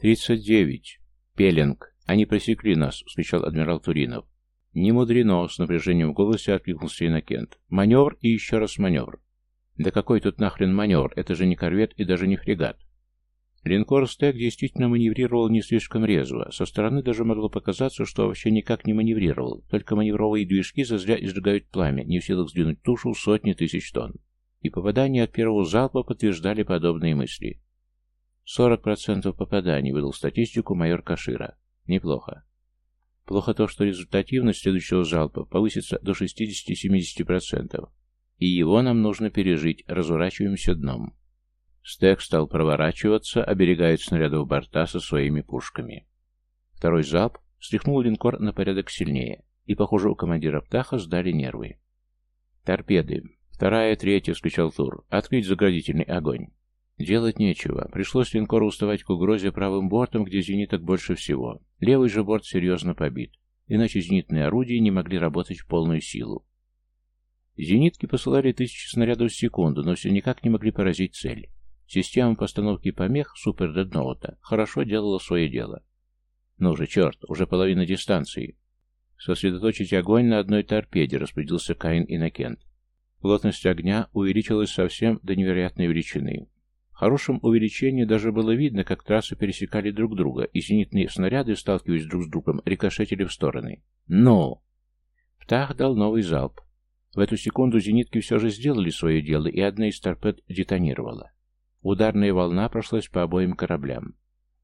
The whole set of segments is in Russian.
«Тридцать девять. Пеленг. Они просекли нас», — вскричал адмирал Туринов. «Не мудрено», — с напряжением в голосе откликнулся Иннокент. «Маневр и еще раз маневр». «Да какой тут нахрен маневр? Это же не корвет и даже не фрегат». Линкор «Стек» действительно маневрировал не слишком резво. Со стороны даже могло показаться, что вообще никак не маневрировал, только маневровые движки зазря изжигают пламя, не в силах сдвинуть тушу сотни тысяч тонн. И попадания от первого залпа подтверждали подобные мысли. 40% попаданий, выдал статистику майор Кашира. Неплохо. Плохо то, что результативность следующего залпа повысится до 60-70%. И его нам нужно пережить, разворачиваемся дном. Стек стал проворачиваться, оберегая снарядов борта со своими пушками. Второй залп стряхнул линкор на порядок сильнее, и, похоже, у командира Птаха сдали нервы. «Торпеды. Вторая, третья», — вскричал Тур. «Открыть заградительный огонь». Делать нечего. Пришлось линкору уставать к угрозе правым бортом, где зениток больше всего. Левый же борт серьезно побит. Иначе зенитные орудия не могли работать в полную силу. Зенитки посылали тысячи снарядов в секунду, но все никак не могли поразить цель. Система постановки помех Супер Дедноута хорошо делала свое дело. Ну же, черт, уже половина дистанции. Сосредоточить огонь на одной торпеде, распорядился Каин Иннокент. Плотность огня увеличилась совсем до невероятной величины хорошем увеличении даже было видно, как трассы пересекали друг друга, и зенитные снаряды, сталкиваясь друг с другом, рикошетили в стороны. Но! Птах дал новый залп. В эту секунду зенитки все же сделали свое дело, и одна из торпед детонировала. Ударная волна прошлась по обоим кораблям.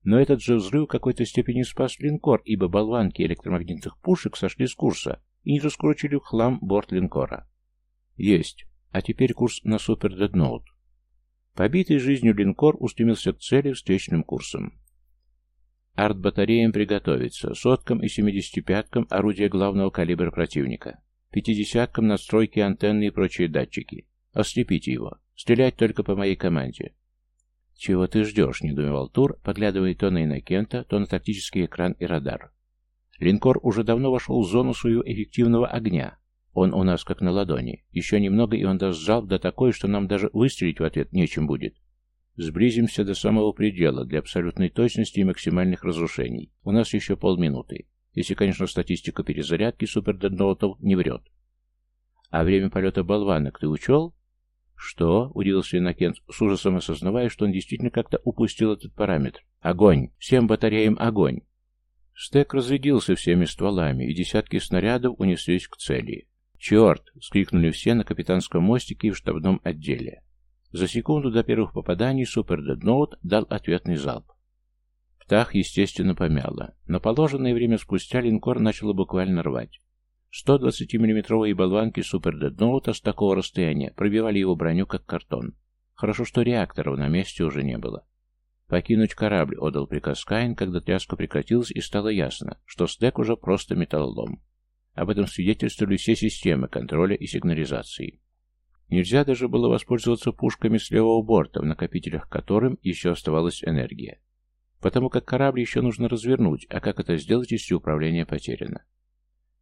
Но этот же взрыв в какой-то степени спас линкор, ибо болванки электромагнитных пушек сошли с курса и не раскрутили в хлам борт линкора. Есть. А теперь курс на Супер Дедноут. Побитый жизнью линкор устремился к цели встречным курсом. Арт-батареям приготовиться, соткам и семидесятипяткам орудия главного калибра противника, пятидесяткам настройки антенны и прочие датчики. Ослепите его. Стрелять только по моей команде. «Чего ты ждешь?» — недоумевал Тур, поглядывая то на Иннокента, то на тактический экран и радар. Линкор уже давно вошел в зону своего эффективного огня, он у нас как на ладони. Еще немного, и он даст залп да такой, что нам даже выстрелить в ответ нечем будет. Сблизимся до самого предела, для абсолютной точности и максимальных разрушений. У нас еще полминуты. Если, конечно, статистика перезарядки супердендоутов не врет. А время полета болванок ты учел? Что? Удивился Иннокент, с ужасом осознавая, что он действительно как-то упустил этот параметр. Огонь! Всем батареям огонь! Стек разрядился всеми стволами, и десятки снарядов унеслись к цели. «Черт!» — скрикнули все на капитанском мостике и в штабном отделе. За секунду до первых попаданий Супер Дедноут дал ответный залп. Птах, естественно, помяло, но положенное время спустя линкор начало буквально рвать. 120-миллиметровые болванки Супер Дедноута с такого расстояния пробивали его броню, как картон. Хорошо, что реакторов на месте уже не было. «Покинуть корабль», — отдал приказ Каин, когда тряска прекратилась и стало ясно, что стек уже просто металлолом. Об этом свидетельствовали все системы контроля и сигнализации. Нельзя даже было воспользоваться пушками с левого борта, в накопителях которым еще оставалась энергия. Потому как корабль еще нужно развернуть, а как это сделать, если управление потеряно?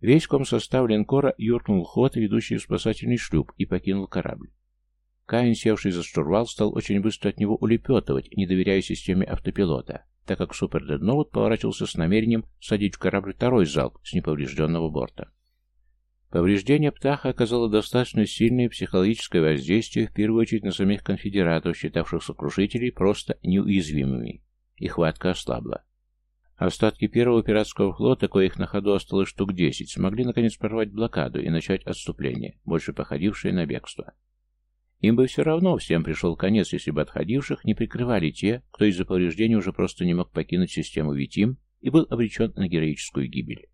Весь комсостав линкора юркнул ход, ведущий в спасательный шлюп, и покинул корабль. Каин, севший за штурвал, стал очень быстро от него улепетывать, не доверяя системе автопилота так как Супер Дедноут поворачивался с намерением садить в корабль второй залп с неповрежденного борта. Повреждение птаха оказало достаточно сильное психологическое воздействие, в первую очередь на самих конфедератов, считавших сокрушителей просто неуязвимыми. И хватка ослабла. Остатки первого пиратского флота, коих на ходу осталось штук десять, смогли наконец прорвать блокаду и начать отступление, больше походившее на бегство. Им бы все равно всем пришел конец, если бы отходивших не прикрывали те, кто из-за повреждений уже просто не мог покинуть систему Витим и был обречен на героическую гибель.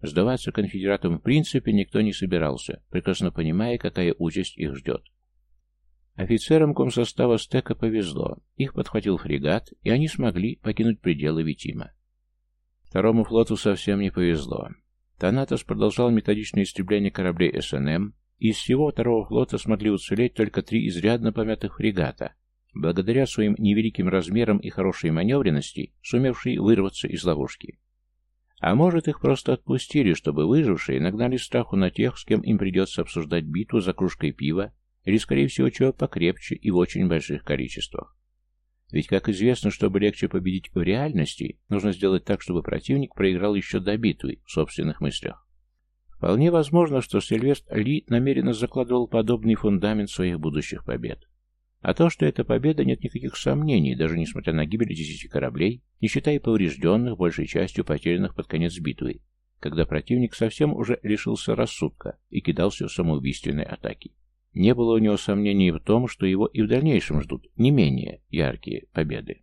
Сдаваться конфедератам в принципе никто не собирался, прекрасно понимая, какая участь их ждет. Офицерам комсостава стека повезло. Их подхватил фрегат, и они смогли покинуть пределы Витима. Второму флоту совсем не повезло. Танатос продолжал методичное истребление кораблей СНМ, из всего второго флота смогли уцелеть только три изрядно помятых фрегата, благодаря своим невеликим размерам и хорошей маневренности, сумевшие вырваться из ловушки. А может, их просто отпустили, чтобы выжившие нагнали страху на тех, с кем им придется обсуждать битву за кружкой пива, или, скорее всего, чего покрепче и в очень больших количествах. Ведь, как известно, чтобы легче победить в реальности, нужно сделать так, чтобы противник проиграл еще до битвы в собственных мыслях. Вполне возможно, что Сильвестр Ли намеренно закладывал подобный фундамент своих будущих побед. А то, что это победа, нет никаких сомнений, даже несмотря на гибель десяти кораблей, не считая поврежденных, большей частью потерянных под конец битвы, когда противник совсем уже лишился рассудка и кидался в самоубийственной атаки. Не было у него сомнений в том, что его и в дальнейшем ждут не менее яркие победы.